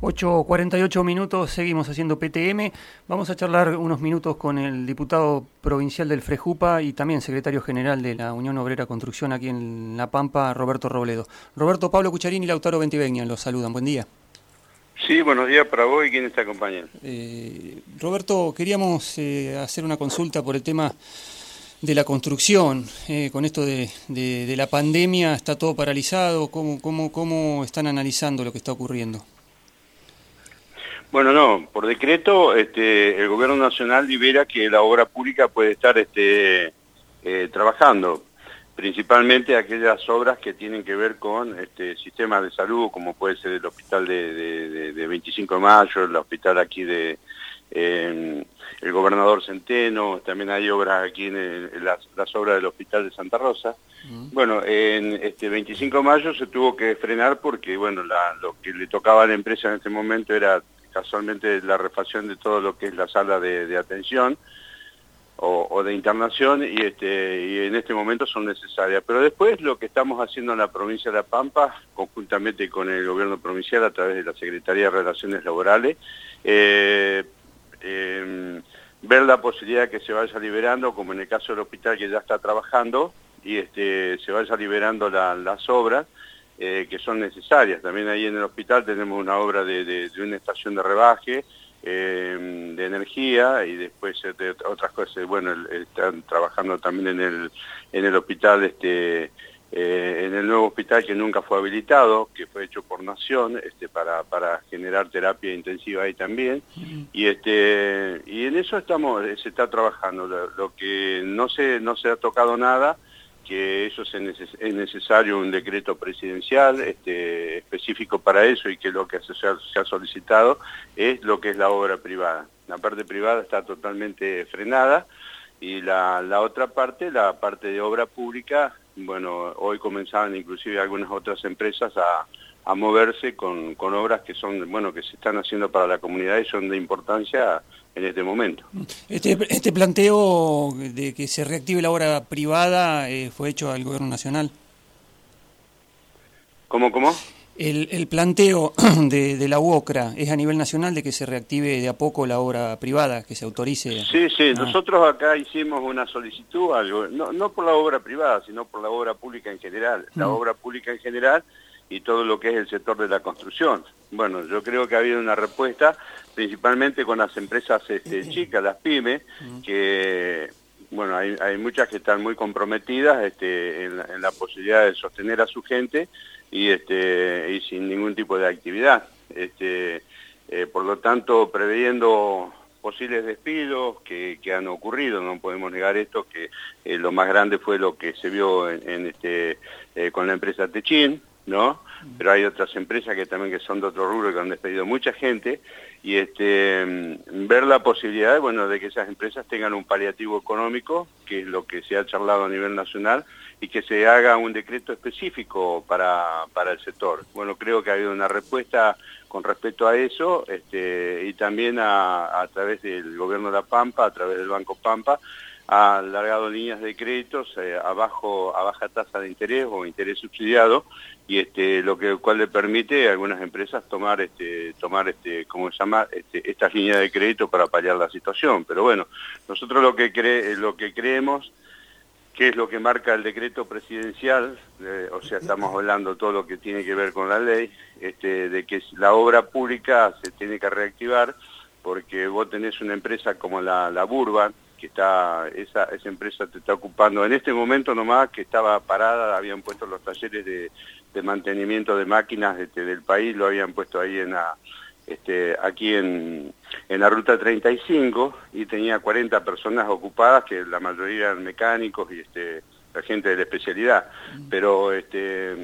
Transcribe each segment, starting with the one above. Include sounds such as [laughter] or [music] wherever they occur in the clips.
8.48 minutos, seguimos haciendo PTM. Vamos a charlar unos minutos con el diputado provincial del Frejupa y también secretario general de la Unión Obrera Construcción aquí en La Pampa, Roberto Robledo. Roberto, Pablo Cucharini y Lautaro Ventivegna los saludan. Buen día. Sí, buenos días para vos y quienes te acompañan. Eh, Roberto, queríamos eh, hacer una consulta por el tema de la construcción. Eh, con esto de, de, la pandemia, ¿está todo paralizado? ¿Cómo, cómo, ¿Cómo están analizando lo que está ocurriendo? Bueno, no, por decreto este, el gobierno nacional libera que la obra pública puede estar este, eh, trabajando, principalmente aquellas obras que tienen que ver con este, sistemas de salud, como puede ser el hospital de, 25 de mayo, el hospital aquí de el gobernador Centeno, también hay obras aquí en, las, obras del hospital de Santa Rosa. Bueno, en este 25 de mayo se tuvo que frenar porque, bueno, lo que le tocaba a la empresa en este momento era casualmente la refacción de todo lo que es la sala de, atención o, de internación y, este, en este momento son necesarias. Pero después lo que estamos haciendo en la provincia de La Pampa, conjuntamente con el gobierno provincial a través de la Secretaría de Relaciones Laborales, eh, em, ver la posibilidad de que se vaya liberando, como en el caso del hospital que ya está trabajando, y este, se vaya liberando las obras, eh, que son necesarias. También ahí en el hospital tenemos una obra de, una estación de rebaje, eh, de energía y después de otras cosas. Bueno, están trabajando también en el, en el hospital, este, eh, en el nuevo hospital que nunca fue habilitado, que fue hecho por Nación, este, para, para generar terapia intensiva ahí también. Y, este, y en eso estamos, se está trabajando. Lo, lo que no se, no se ha tocado nada que eso es necesario un decreto presidencial este, específico para eso y que lo que se ha, solicitado es lo que es la obra privada. La parte privada está totalmente frenada y la, otra parte, la parte de obra pública, bueno, hoy comenzaban inclusive algunas otras empresas a, a moverse con, con, obras que son, bueno, que se están haciendo para la comunidad y son de importancia en este momento. Este, este planteo de que se reactive la obra privada eh, fue hecho al gobierno nacional. ¿Cómo, cómo? El, el planteo [clears throat] de, de, la UOCRA es a nivel nacional de que se reactive de a poco la obra privada, que se autorice. Sí, sí, nosotros acá hicimos una solicitud, algo, no, no por la obra privada, sino por la obra pública en general. La mm. obra pública en general y todo lo que es el sector de la construcción. Bueno, yo creo que ha habido una respuesta, principalmente con las empresas este, chicas, las pymes, que bueno, hay, hay, muchas que están muy comprometidas este, en, la, posibilidad de sostener a su gente y, este, y sin ningún tipo de actividad. Este, eh, por lo tanto, previendo posibles despidos que, que, han ocurrido, no podemos negar esto, que eh, lo más grande fue lo que se vio en, este, eh, con la empresa Techin, ¿no? Pero hay otras empresas que también que son de otro rubro que han despedido mucha gente y este mm, ver la posibilidad, bueno, de que esas empresas tengan un paliativo económico, que es lo que se ha charlado a nivel nacional, y que se haga un decreto específico para, para el sector. Bueno, creo que ha habido una respuesta con respecto a eso este, y también a, a través del gobierno de La Pampa, a través del Banco Pampa, ha alargado líneas de créditos eh, a, baja tasa de interés o interés subsidiado y este lo que cual le permite a algunas empresas tomar este tomar este como se llama este, estas líneas de crédito para paliar la situación. Pero bueno nosotros lo que cre lo que creemos que es lo que marca el decreto presidencial eh, o sea estamos hablando todo lo que tiene que ver con la ley este de que la obra pública se tiene que reactivar porque vos tenés una empresa como la, la Burban que está esa, esa empresa te está ocupando. En este momento nomás que estaba parada, habían puesto los talleres de, mantenimiento de máquinas este, del país, lo habían puesto ahí en la, este, aquí en, en la ruta 35 y tenía 40 personas ocupadas, que la mayoría eran mecánicos y este, la gente de la especialidad, pero este, [clears throat]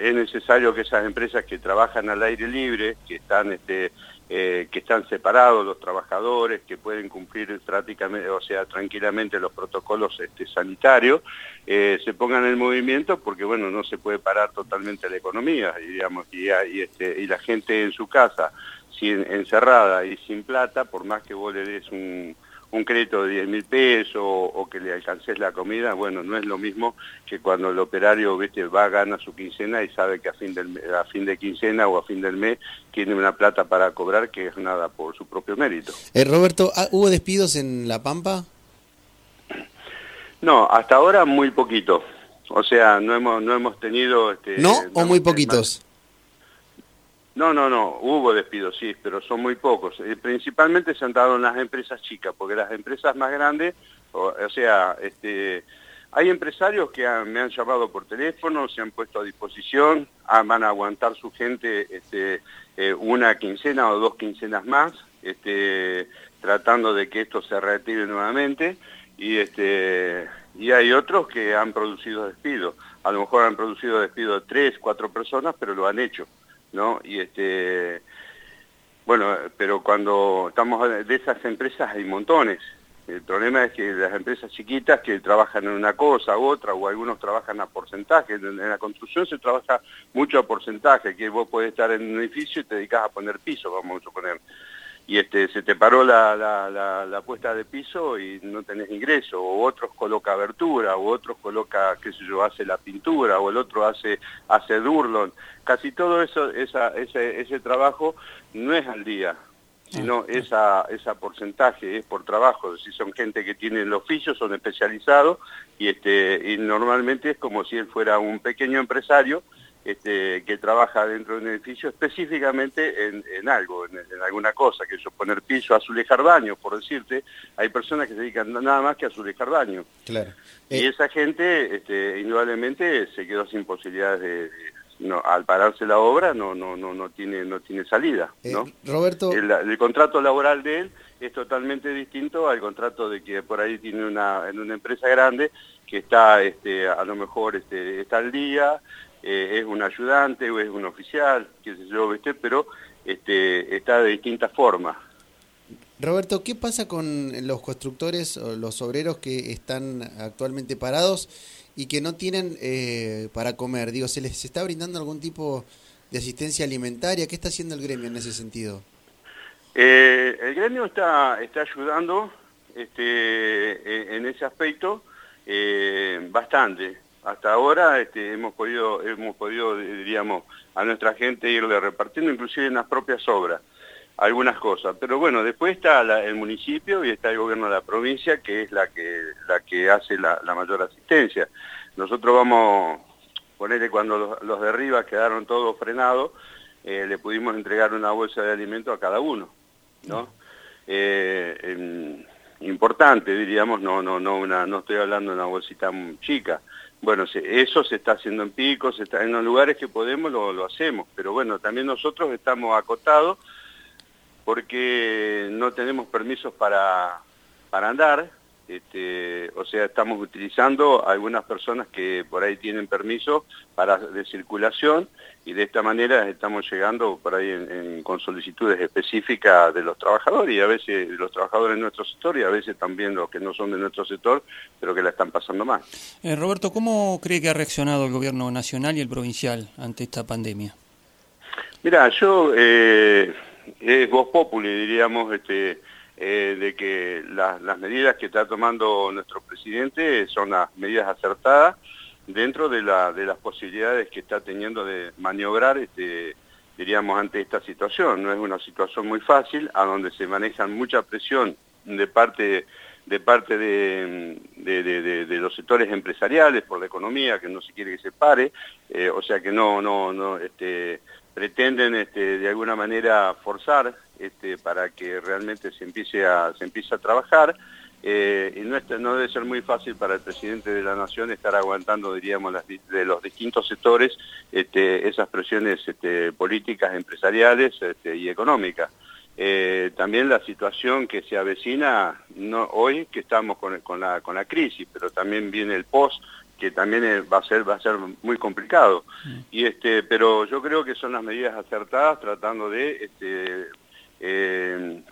es necesario que esas empresas que trabajan al aire libre, que están este, eh, que están separados los trabajadores, que pueden cumplir prácticamente, o sea, tranquilamente los protocolos este, sanitarios, eh, se pongan en movimiento porque, bueno, no se puede parar totalmente la economía, y, digamos, y, este, y la gente en su casa, sin, encerrada y sin plata, por más que vos le des un, un crédito de 10 mil pesos o, que le alcances la comida, bueno, no es lo mismo que cuando el operario ¿viste? va, gana su quincena y sabe que a fin, del, a fin de quincena o a fin del mes tiene una plata para cobrar que es nada por su propio mérito. Eh, Roberto, ¿ah, ¿hubo despidos en La Pampa? No, hasta ahora muy poquito. O sea, no hemos, no hemos tenido... Este, ¿No? ¿O muy poquitos? No, no, no, hubo despidos, sí, pero son muy pocos. Eh, principalmente se han dado en las empresas chicas, porque las empresas más grandes, o, sea, este, hay empresarios que me han llamado por teléfono, se han puesto a disposición, ah, van a aguantar su gente este, eh, una quincena o dos quincenas más, este, tratando de que esto se reactive nuevamente, y, y hay otros que han producido despidos. A lo mejor han producido despidos de tres, cuatro personas, pero lo han hecho. ¿No? Y este, bueno, pero cuando estamos de esas empresas hay montones. El problema es que las empresas chiquitas que trabajan en una cosa u otra, o algunos trabajan a porcentaje, en la construcción se trabaja mucho a porcentaje, que vos podés estar en un edificio y te dedicas a poner piso, vamos a suponer y este, se te paró la, la, puesta de piso y no tenés ingreso, o otros coloca abertura, o otros coloca, qué sé yo, hace la pintura, o el otro hace, hace durlon. Casi todo eso, esa, ese, ese trabajo no es al día, sino ah, esa, esa porcentaje es por trabajo, si son gente que tiene el oficio, son especializados, y, este, y normalmente es como si él fuera un pequeño empresario, este, que trabaja dentro de un edificio específicamente en, algo, en, alguna cosa, que es poner piso, azulejar baño, por decirte, hay personas que se dedican nada más que a azulejar baño. Claro. Y eh, esa gente, este, indudablemente, se quedó sin posibilidades de, no, al pararse la obra no no no no tiene no tiene salida eh. Roberto el, contrato laboral de él es totalmente distinto al contrato de que por ahí tiene una en una empresa grande que está este a lo mejor este está al día eh, es un ayudante o es un oficial, qué sé yo, ¿viste? pero este, está de distintas formas. Roberto, ¿qué pasa con los constructores o los obreros que están actualmente parados y que no tienen eh, para comer? Digo, ¿se les está brindando algún tipo de asistencia alimentaria? ¿Qué está haciendo el gremio en ese sentido? Eh, el gremio está, está ayudando este, en ese aspecto bastante hasta ahora este, hemos podido, hemos podido, diríamos, a nuestra gente irle repartiendo, inclusive en las propias obras, algunas cosas. Pero bueno, después está el municipio y está el gobierno de la provincia, que es la que, la que hace la, mayor asistencia. Nosotros vamos, ponerle cuando los, de arriba quedaron todos frenados, eh, le pudimos entregar una bolsa de alimento a cada uno, ¿no? Eh, importante, diríamos, no, no, no, una, no estoy hablando de una bolsita chica, bueno, eso se está haciendo en picos, está, en los lugares que podemos lo, lo hacemos, pero bueno, también nosotros estamos acotados porque no tenemos permisos para, para andar, este, o sea, estamos utilizando algunas personas que por ahí tienen permiso para, de circulación y de esta manera estamos llegando por ahí con solicitudes específicas de los trabajadores y a veces los trabajadores de nuestro sector y a veces también los que no son de nuestro sector, pero que la están pasando mal. Eh, Roberto, ¿cómo cree que ha reaccionado el gobierno nacional y el provincial ante esta pandemia? Mira, yo, eh, es voz populi, diríamos, este eh, de que las medidas que está tomando nuestro presidente son las medidas acertadas dentro de, la, de las posibilidades que está teniendo de maniobrar, este, diríamos, ante esta situación. No es una situación muy fácil, a donde se maneja mucha presión de parte de parte de, de, los sectores empresariales por la economía, que no se quiere que se pare, eh, o sea que no, no, no, este, pretenden este, de alguna manera forzar este, para que realmente se empiece a, se empiece a trabajar. Eh, y no, no, debe ser muy fácil para el presidente de la Nación estar aguantando, diríamos, de los distintos sectores este, esas presiones este, políticas, empresariales este, y económicas. Eh, también la situación que se avecina no, hoy, que estamos con, con, la, con la crisis, pero también viene el post, que también va a ser va a ser muy complicado mm. y este pero yo creo que son las medidas acertadas tratando de este, eh,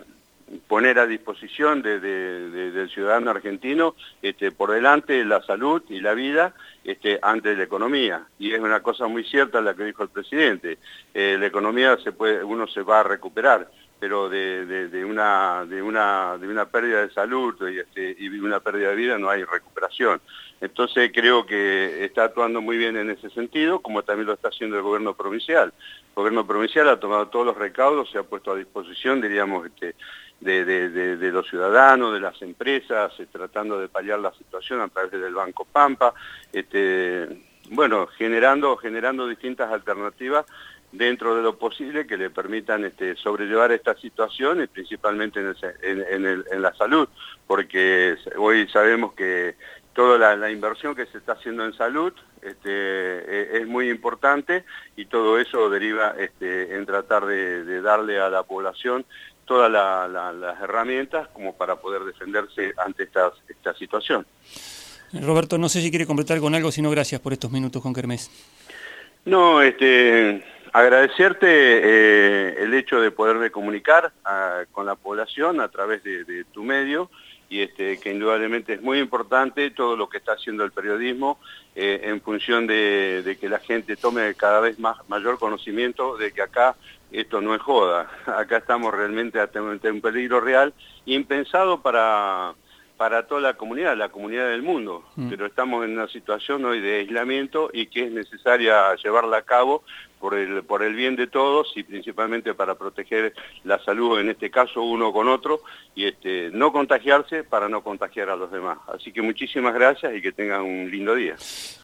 poner a disposición del ciudadano argentino este, por delante la salud y la vida este, ante la economía. Y es una cosa muy cierta la que dijo el presidente. Eh, la economía se puede, uno se va a recuperar, pero de, una, de, una, de una pérdida de salud y, este, una pérdida de vida no hay recuperación. Entonces creo que está actuando muy bien en ese sentido, como también lo está haciendo el gobierno provincial. El gobierno provincial ha tomado todos los recaudos, se ha puesto a disposición, diríamos, este, de, de, los ciudadanos, de las empresas, eh, tratando de paliar la situación a través del Banco Pampa, este, bueno, generando, generando distintas alternativas dentro de lo posible que le permitan este, sobrellevar esta situación y principalmente en, la salud, porque hoy sabemos que toda la, inversión que se está haciendo en salud este, e, es muy importante y todo eso deriva este, en tratar de, darle a la población todas las herramientas como para poder defenderse ante esta, esta situación. Roberto, no sé si quiere completar con algo, sino gracias por estos minutos con Kermés. No, este, agradecerte eh, el hecho de poder comunicar ah, con la población a través de, tu medio y este, que indudablemente es muy importante todo lo que está haciendo el periodismo eh, en función de, que la gente tome cada vez más mayor conocimiento de que acá esto no es joda, [laughs] acá estamos realmente ante un peligro real impensado para para toda la comunidad, la comunidad del mundo, mm. pero estamos en una situación hoy de aislamiento y que es necesaria llevarla a cabo por el, por el bien de todos y principalmente para proteger la salud, en este caso uno con otro, y este, no contagiarse para no contagiar a los demás. Así que muchísimas gracias y que tengan un lindo día.